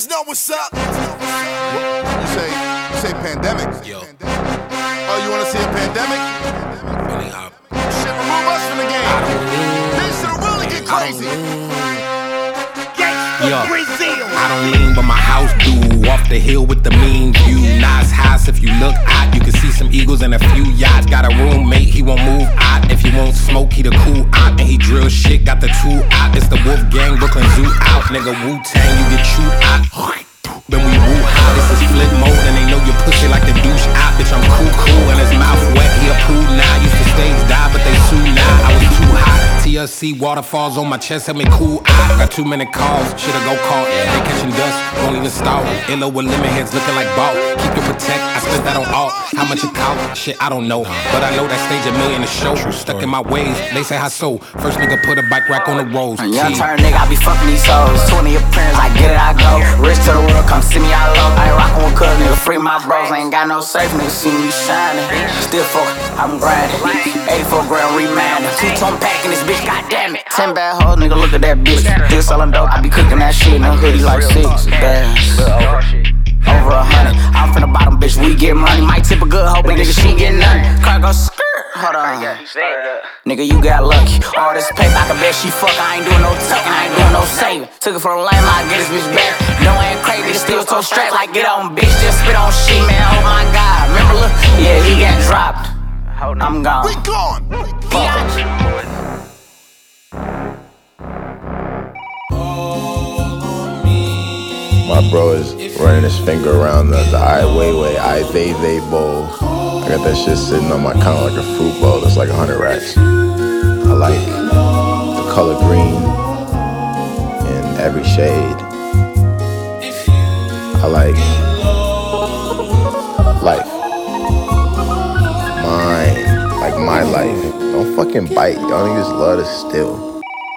niggas know what's up. You say, you say pandemic. Yo. Oh, you wanna see a pandemic? Really, I, Shit, remove us from the game. Things to really get crazy. Yo, I don't lean, but my house do. Off the hill with the mean view. House, if you look out, you can see some eagles and a few yachts. Got a roommate, he won't move out. If he won't smoke, he the cool out. And he drill shit, got the two out. It's the Wolf Gang, Brooklyn Zoo out. Nigga, Wu Tang, you get chewed out. Then we woo out, this is flip mode, and they know you pussy like the douche out. Bitch, I'm cool, cool, and his mouth wet, he a pool now. Used to stage dive, but they sue now. I was too hot. TLC waterfalls on my chest, help me cool out. Got too many calls, shoulda go call. yeah, They catching dust, even stall. Illo with lemon heads looking like ball. Keep your protect, I spent that on all. How much it cost? Shit, I don't know. But I know that stage a million a show. Stuck in my ways, they say how so. First nigga put a bike rack on the rolls. Young turn nigga, I be fucking these hoes. 20 appearance, I get it, I go. Rich to the world, come see me, I love. I ain't rockin' with cuz, nigga, free my bros. Ain't got no safe, nigga, see me shining. Still fuck, I'm grinding. 84 grand remanding. Two tone pack in this bitch, goddamn it. 10 bad hoes, nigga, look at that bitch. Still selling dope, I be cooking that shit. Hoodie like six. Damn. Over a hundred. I'm from the bottom, bitch, we get money. Might tip a good hoe, but nigga, she get nothing. Cargo skirt. Hold on. Nigga, you got lucky. All this paper, I can bet she fuck. I ain't doing no tucking, I ain't doing no saving. Took it from the lame, I get this bitch back. No, I ain't crazy, nigga, still so straight. Like, get on, bitch, just spit on shit, man. Oh my god. Remember, look, yeah, he got dropped. I'm gone. We gone. My bro is running his finger around the, the Ai Weiwei, Ai Weiwei bowl. I got that shit sitting on my counter like a fruit bowl. That's like 100 racks. I like the color green in every shade. I like life. Mine. Like my life. Don't fucking bite. Y'all niggas love to steal.